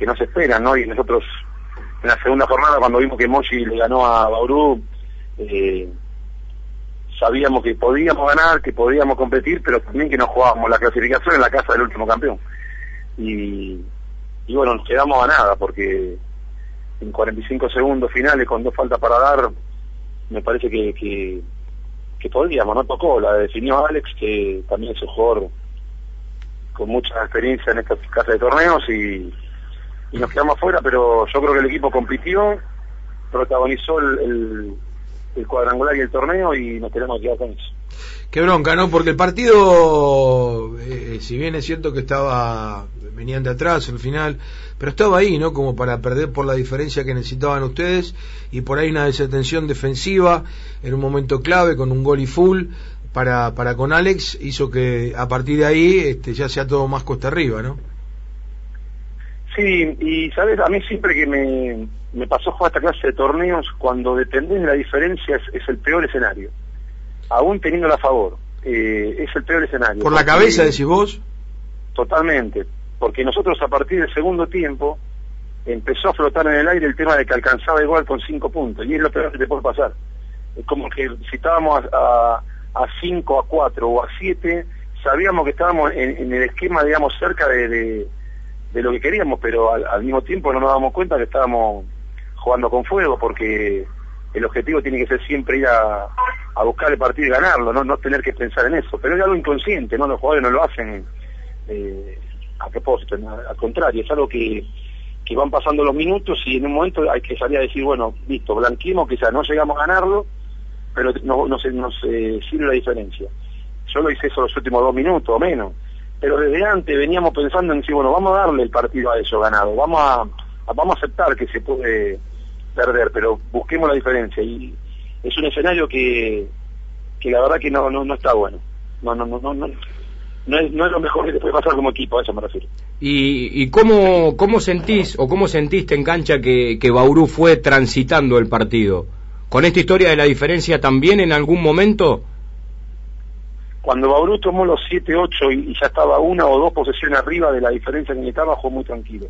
que no se esperan, ¿no? Y nosotros en la segunda jornada cuando vimos que Mochi le ganó a Bauru, eh, sabíamos que podíamos ganar, que podíamos competir, pero también que nos jugábamos la clasificación en la casa del último campeón. Y, bueno, nos quedamos a nada, porque en 45 segundos finales, con dos faltas para dar, me parece que, que, que podíamos, no tocó, la definió Alex, que también es un jugador con mucha experiencia en estas casas de torneos y, y nos quedamos afuera, pero yo creo que el equipo compitió, protagonizó el, el, cuadrangular y el torneo y nos tenemos quedar con eso. Qué bronca, ¿no? Porque el partido, eh, si bien es cierto que estaba, venían de atrás al final, pero estaba ahí, ¿no? Como para perder por la diferencia que necesitaban ustedes y por ahí una desatención defensiva en un momento clave con un gol y full para, para con Alex hizo que a partir de ahí este, ya sea todo más costa arriba, ¿no? Sí, y sabes, a mí siempre que me, me pasó jugar esta clase de torneos, cuando dependés de la diferencia es, es el peor escenario. Aún teniéndola a favor, eh, es el peor escenario. ¿Por la cabeza decís vos? Totalmente, porque nosotros a partir del segundo tiempo empezó a flotar en el aire el tema de que alcanzaba igual con cinco puntos, y es lo peor que te puede pasar. Es como que si estábamos a, a, a cinco, a cuatro o a siete, sabíamos que estábamos en, en el esquema, digamos, cerca de, de, de lo que queríamos, pero al, al mismo tiempo no nos damos cuenta que estábamos jugando con fuego, porque el objetivo tiene que ser siempre ir a, buscar el partido y ganarlo, no, no tener que pensar en eso. Pero es algo inconsciente, ¿no? Los jugadores no lo hacen eh, a propósito, al contrario, es algo que, que van pasando los minutos y en un momento hay que salir a decir, bueno, listo, blanquimos, quizás no llegamos a ganarlo, pero no, no sirve la diferencia. Yo lo hice eso los últimos dos minutos o menos, pero desde antes veníamos pensando en decir, bueno, vamos a darle el partido a eso ganado, vamos a, vamos a aceptar que se puede perder, pero busquemos la diferencia y es un escenario que, que la verdad que no, no, no está bueno. No, no, no, no, no, no es, no es lo mejor que te puede pasar como equipo, a eso me refiero. ¿Y, y cómo, cómo sentís o cómo sentiste en cancha que, que Bauru fue transitando el partido? ¿Con esta historia de la diferencia también en algún momento? Cuando Bauru tomó los 7-8 y, y ya estaba una o dos posesiones arriba de la diferencia que necesitaba, jugó muy tranquilo.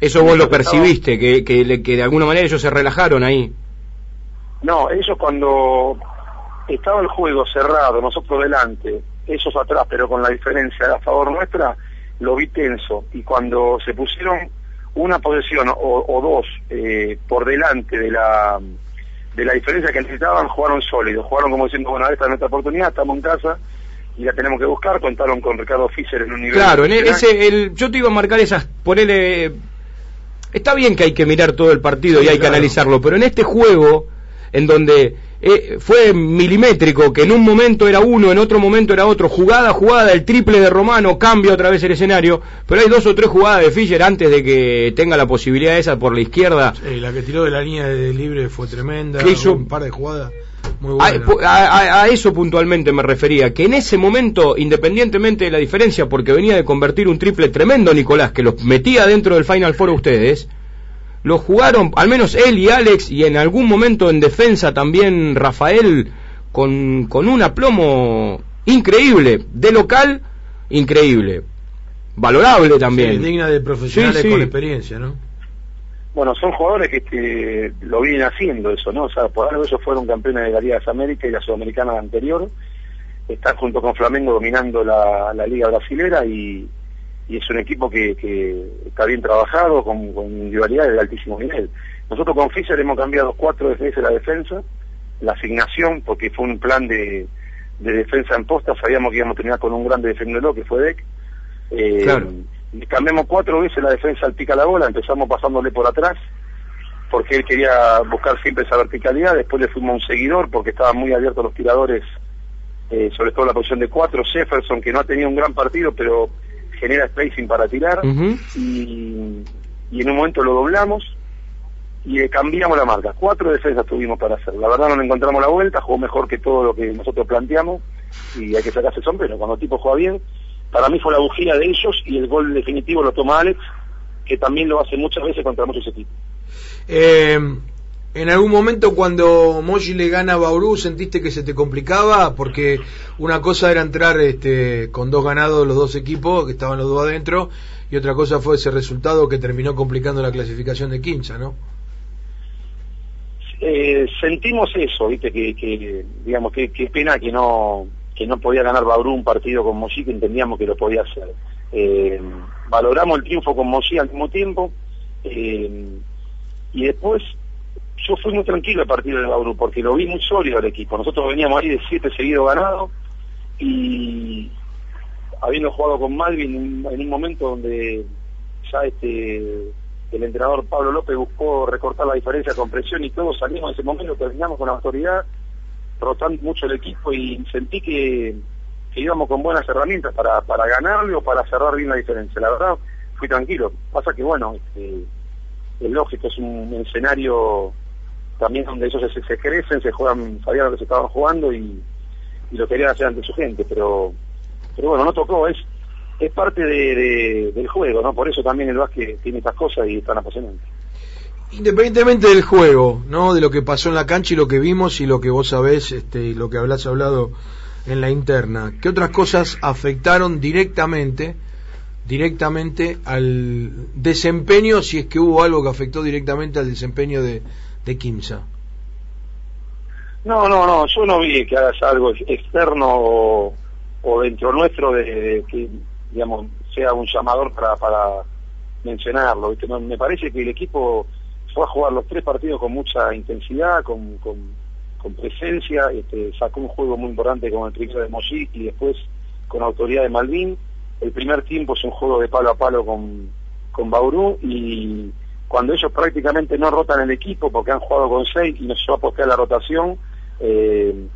Eso vos lo Estaba- percibiste, que, que, le- que de alguna manera ellos se relajaron ahí. No, ellos cuando estaba el juego cerrado, nosotros delante, ellos atrás, pero con la diferencia a favor nuestra, lo vi tenso. Y cuando se pusieron una posesión o, o dos eh, por delante de la de la diferencia que necesitaban, jugaron sólidos. Jugaron como diciendo, bueno, esta es nuestra oportunidad, estamos en casa y la tenemos que buscar. Contaron con Ricardo Fischer en un nivel... Claro, en e- ese, el, yo te iba a marcar esas, ponele... Está bien que hay que mirar todo el partido y hay que analizarlo, pero en este juego, en donde eh, fue milimétrico, que en un momento era uno, en otro momento era otro, jugada jugada, el triple de Romano cambia otra vez el escenario, pero hay dos o tres jugadas de Fischer antes de que tenga la posibilidad esa por la izquierda. Sí, la que tiró de la línea de libre fue tremenda, Que hizo- un par de jugadas muy A, buenas. a- a- a eso puntualmente me refería, que en ese momento, independientemente de la diferencia, porque venía de convertir un triple tremendo Nicolás, que los metía dentro del Final Four a ustedes, lo jugaron, al menos él y Alex, y en algún momento en defensa también Rafael, con, con un aplomo increíble, de local, increíble, valorable Sí, también. digna de profesionales Sí, sí. con experiencia, ¿no? Bueno, son jugadores que este, lo vienen haciendo eso, ¿no? O sea, por algo ellos fueron campeones de la Liga de las Américas y la Sudamericana anterior. Están junto con Flamengo dominando la, la Liga Brasilera y, y es un equipo que, que está bien trabajado, con, con individualidades de altísimo nivel. Nosotros con Fischer hemos cambiado cuatro veces la defensa, la asignación, porque fue un plan de, de defensa en posta, sabíamos que íbamos a terminar con un grande defensor que fue Deck. Eh, Claro. cambiamos cuatro veces la defensa al pica la bola, empezamos pasándole por atrás, porque él quería buscar siempre esa verticalidad, después le fuimos un seguidor porque estaban muy abiertos los tiradores, eh, sobre todo la posición de cuatro, Jefferson que no ha tenido un gran partido, pero genera spacing para tirar, y, y en un momento lo doblamos y le cambiamos la marca. Cuatro defensas tuvimos para hacer. La verdad no le encontramos la vuelta, jugó mejor que todo lo que nosotros planteamos y hay que sacarse el sombrero. Cuando el tipo juega bien, para mí fue la bujía de ellos y el gol definitivo lo toma Alex, que también lo hace muchas veces contra muchos equipos. Eh, ¿En algún momento cuando Moji le gana a Bauru sentiste que se te complicaba? Porque una cosa era entrar este, con dos ganados los dos equipos, que estaban los dos adentro, y otra cosa fue ese resultado que terminó complicando la clasificación de Quinza, ¿no? Eh, sentimos eso, viste, que, digamos, que, pena que no que no podía ganar Bauru un partido con Moji, que entendíamos que lo podía hacer. Eh, valoramos el triunfo con Moji al mismo tiempo, eh, y después yo fui muy tranquilo el partido de Bauru porque lo vi muy sólido el equipo. Nosotros veníamos ahí de siete seguidos ganados y habiendo jugado con Malvin en un momento donde ya este el entrenador Pablo López buscó recortar la diferencia con presión y todos salimos en ese momento, terminamos con la autoridad, rotando mucho el equipo y sentí que, íbamos con buenas herramientas para, para ganarle o para cerrar bien la diferencia. La verdad, fui tranquilo. Pasa que, bueno, este, es lógico, es un escenario también donde ellos se, crecen, se juegan, sabían lo que se estaban jugando y, lo querían hacer ante su gente, pero pero bueno, no tocó, es es parte del juego, ¿no? Por eso también el básquet tiene estas cosas y están apasionantes. Independientemente del juego, ¿no? De lo que pasó en la cancha y lo que vimos y lo que vos sabés este, y lo que hablás hablado en la interna, ¿qué otras cosas afectaron directamente directamente al desempeño, si es que hubo algo que afectó directamente al desempeño de, de Kimsa. No, no, no, yo no vi que hagas algo externo o, dentro nuestro de, que, digamos, sea un llamador para, para mencionarlo. me parece que el equipo fue a jugar los tres partidos con mucha intensidad, con, con, presencia, este, sacó un juego muy importante con el primero de Moji y después con autoridad de Malvin. El primer tiempo es un juego de palo a palo con, con Bauru y cuando ellos prácticamente no rotan el equipo porque han jugado con seis y nos llevó a la rotación, eh,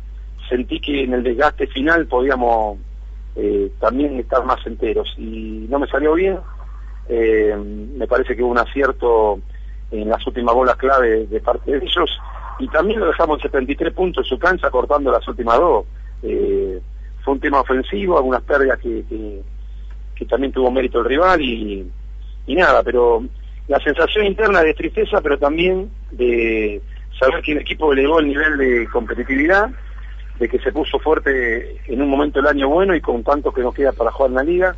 sentí que en el desgaste final podíamos eh, también estar más enteros y no me salió bien. Eh, me parece que hubo un acierto en las últimas bolas clave de parte de ellos y también lo dejamos en 73 puntos en su cancha cortando las últimas dos. fue un tema ofensivo, algunas pérdidas que, que, también tuvo mérito el rival y nada, pero la sensación interna de tristeza, pero también de saber que el equipo elevó el nivel de competitividad, de que se puso fuerte en un momento del año bueno y con tanto que nos queda para jugar en la liga,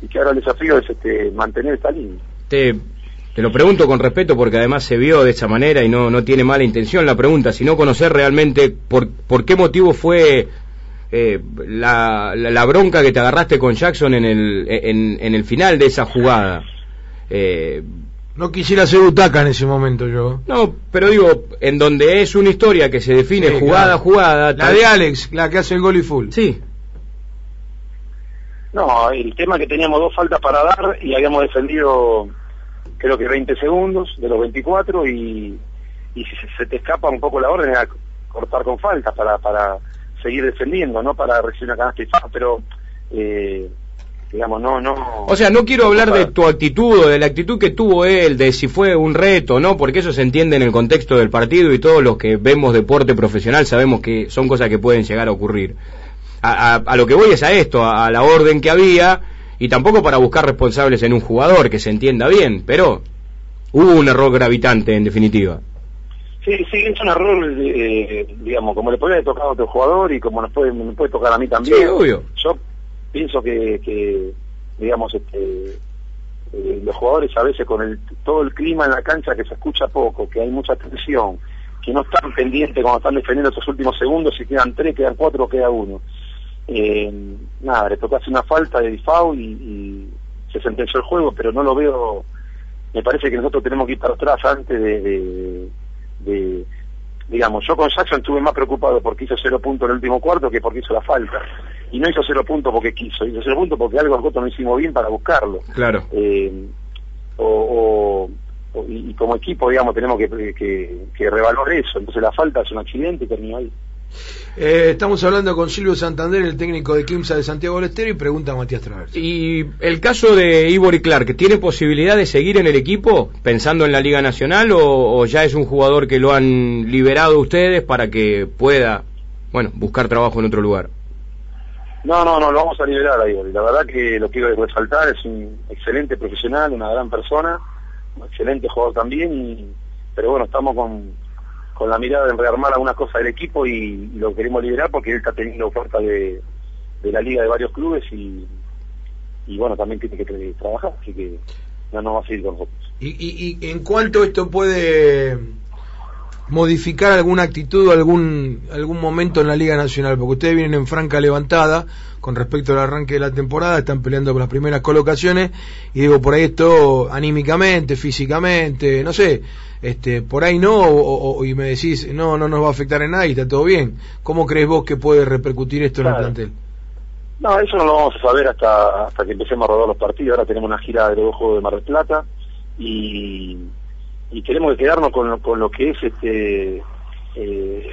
y que ahora el desafío es este, mantener esta línea. Te, te lo pregunto con respeto porque además se vio de esa manera y no, no tiene mala intención la pregunta, sino conocer realmente por, por qué motivo fue eh, la, la, bronca que te agarraste con Jackson en el, en, en el final de esa jugada. Eh, no quisiera ser butaca en ese momento yo. No, pero digo, en donde es una historia que se define jugada a jugada. La de Alex, la que hace el gol y full. Sí. No, el tema que teníamos dos faltas para dar y habíamos defendido creo que 20 segundos de los 24 y, y si se te escapa un poco la orden era cortar con faltas para, para seguir defendiendo, no para recibir una canasta y pero eh, digamos, no, no. O sea, no quiero hablar de tu actitud o de la actitud que tuvo él, de si fue un reto, ¿no? Porque eso se entiende en el contexto del partido y todos los que vemos deporte profesional sabemos que son cosas que pueden llegar a ocurrir. A, a, lo que voy es a esto, a, la orden que había y tampoco para buscar responsables en un jugador, que se entienda bien, pero hubo un error gravitante en definitiva. Sí, sí, es un error, eh, digamos, como le puede haber tocado a otro jugador y como nos puede, me puede tocar a mí también. Sí, obvio. Yo pienso que, digamos, este, eh, los jugadores a veces con el, todo el clima en la cancha que se escucha poco, que hay mucha tensión, que no están pendientes cuando están defendiendo estos últimos segundos, si quedan tres, quedan cuatro, queda uno. Eh, nada, le toca hacer una falta de default y, se sentenció el juego, pero no lo veo, me parece que nosotros tenemos que ir para atrás antes de, de digamos, yo con Jackson estuve más preocupado porque hizo cero puntos en el último cuarto que porque hizo la falta y no hizo cero puntos porque quiso, hizo cero puntos porque algo nosotros no hicimos bien para buscarlo. Claro. Eh, o, y, como equipo, digamos, tenemos que, que, que revalorar eso. Entonces la falta es un accidente y terminó ahí. Eh, estamos hablando con Silvio Santander, el técnico de Quimsa de Santiago del Estero, y pregunta a Matías Travers. Y el caso de Ivor y Clark, ¿tiene posibilidad de seguir en el equipo pensando en la Liga Nacional o, o, ya es un jugador que lo han liberado ustedes para que pueda, bueno, buscar trabajo en otro lugar? No, no, no, lo vamos a liberar ahí. La verdad que lo quiero resaltar, es un excelente profesional, una gran persona, un excelente jugador también, y, pero bueno, estamos con, con la mirada en rearmar alguna cosa del equipo y, lo queremos liberar porque él está teniendo oferta de, de la liga de varios clubes y, y bueno, también tiene que trabajar, así que no, no va a seguir con nosotros. ¿Y, y, y en cuánto esto puede modificar alguna actitud o algún, algún momento en la Liga Nacional? Porque ustedes vienen en franca levantada con respecto al arranque de la temporada, están peleando por las primeras colocaciones y digo, por ahí esto anímicamente, físicamente, no sé, este, por ahí no, o, y me decís, no, no nos va a afectar en nada y está todo bien. ¿Cómo crees vos que puede repercutir esto en el plantel? No, eso no lo vamos a saber hasta, hasta que empecemos a rodar los partidos. Ahora tenemos una gira de los Juegos de Mar del Plata y y queremos quedarnos con lo, con lo que es este eh,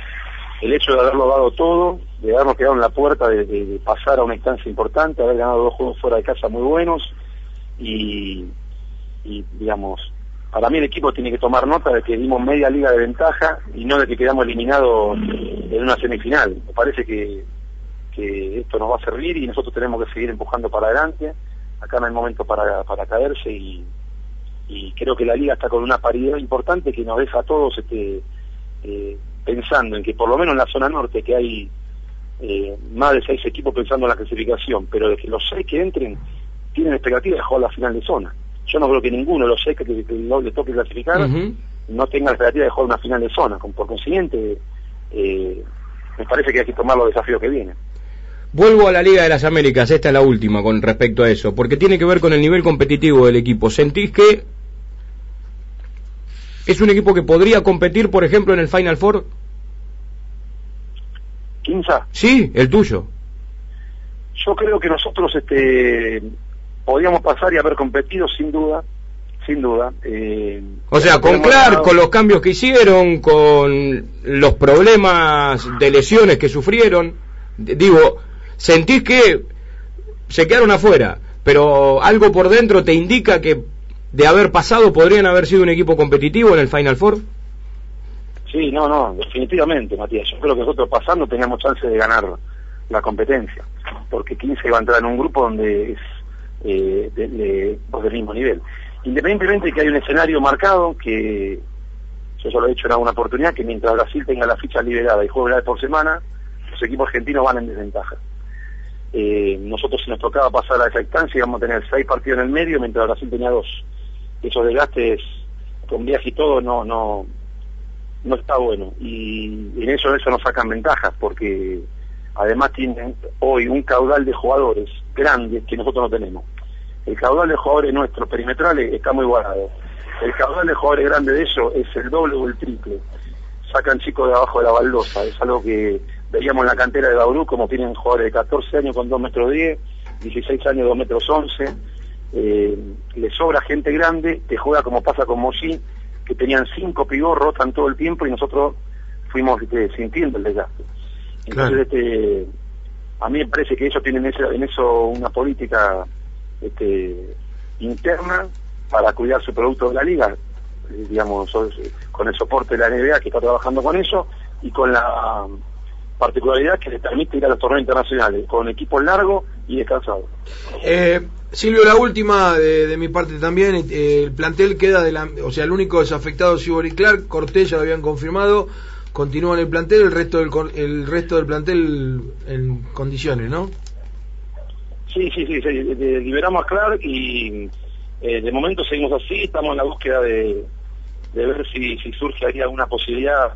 el hecho de haberlo dado todo, de habernos quedado en la puerta de, pasar a una instancia importante, haber ganado dos juegos fuera de casa muy buenos y, y, digamos, para mí el equipo tiene que tomar nota de que dimos media liga de ventaja y no de que quedamos eliminados en una semifinal. Me parece que, que esto nos va a servir y nosotros tenemos que seguir empujando para adelante. Acá no hay momento para, para caerse y, y creo que la liga está con una paridad importante que nos deja a todos este, eh, pensando en que por lo menos en la zona norte que hay eh, más de seis equipos pensando en la clasificación, pero de que los seis que entren tienen expectativa de jugar la final de zona. Yo no creo que ninguno de los seis que, le toque clasificar no tenga la expectativa de jugar una final de zona. Por consiguiente, eh, me parece que hay que tomar los desafíos que vienen. Vuelvo a la Liga de las Américas, esta es la última con respecto a eso, porque tiene que ver con el nivel competitivo del equipo. ¿Sentís que ¿Es un equipo que podría competir, por ejemplo, en el Final Four? ¿Quinza? Sí, el tuyo. Yo creo que nosotros este, podríamos pasar y haber competido sin duda, sin duda. Eh, o sea, con Clark, con los cambios que hicieron, con los problemas de lesiones que sufrieron, digo, sentís que se quedaron afuera, pero algo por dentro te indica que de haber pasado, podrían haber sido un equipo competitivo en el Final Four? Sí, no, no, definitivamente, Matías. Yo creo que nosotros pasando teníamos chance de ganar la competencia, porque 15 iba a entrar en un grupo donde es eh, del mismo nivel. Independientemente de que hay un escenario marcado, que yo solo he dicho en alguna oportunidad, que mientras Brasil tenga la ficha liberada y juegue una vez por semana, los equipos argentinos van en desventaja. Eh, nosotros si nos tocaba pasar a esa instancia íbamos a tener seis partidos en el medio, mientras Brasil tenía dos esos desgastes con viaje y todo no no no está bueno. Y en eso eso nos sacan ventajas porque además tienen hoy un caudal de jugadores grandes que nosotros no tenemos. El caudal de jugadores nuestros perimetrales está muy guardado. El caudal de jugadores grandes de eso es el doble o el triple. Sacan chicos de abajo de la baldosa. Es algo que veíamos en la cantera de Bauru como tienen jugadores de 14 años con 2 metros 10 16 años 2 metros 11 eh, le sobra gente grande, que juega como pasa con Moshi, que tenían cinco pibos, rotan todo el tiempo y nosotros fuimos este, sintiendo el desgaste. Entonces, este, a mí me parece que ellos tienen en eso una política este, interna para cuidar su producto de la liga, eh, digamos, con el soporte de la NBA que está trabajando con eso y con la particularidad que les permite ir a los torneos internacionales con equipos largos y descansados. Eh, Silvio, la última de, mi parte también, eh, el plantel queda de la, o sea, el único desafectado es Ibori Clark, Cortés ya lo habían confirmado, continúa en el plantel, el resto del el resto del plantel en condiciones, ¿no? Sí, sí, sí, liberamos a Clark y eh, de momento seguimos así, estamos en la búsqueda de, de ver si, si surge ahí alguna posibilidad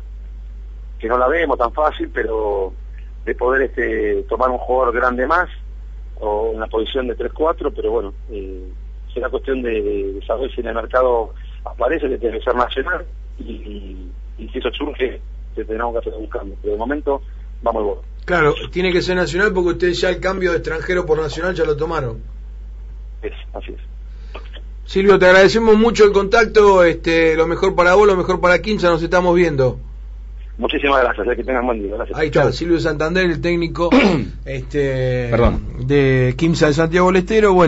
que no la vemos tan fácil, pero de poder este, tomar un jugador grande más o una posición de 3-4, pero bueno, eh, será cuestión de, saber si en el mercado aparece que tiene que ser nacional y, si eso surge, tenemos que hacer un cambio. Pero de momento, vamos al borde. Claro, tiene que ser nacional porque ustedes ya el cambio de extranjero por nacional ya lo tomaron. Es, así es. Silvio, te agradecemos mucho el contacto, este, lo mejor para vos, lo mejor para Quinza, nos estamos viendo. Muchísimas gracias, que tengan buen día. Ahí está, Silvio Santander, el técnico este, de Quimsa de Santiago Lestero. Bueno.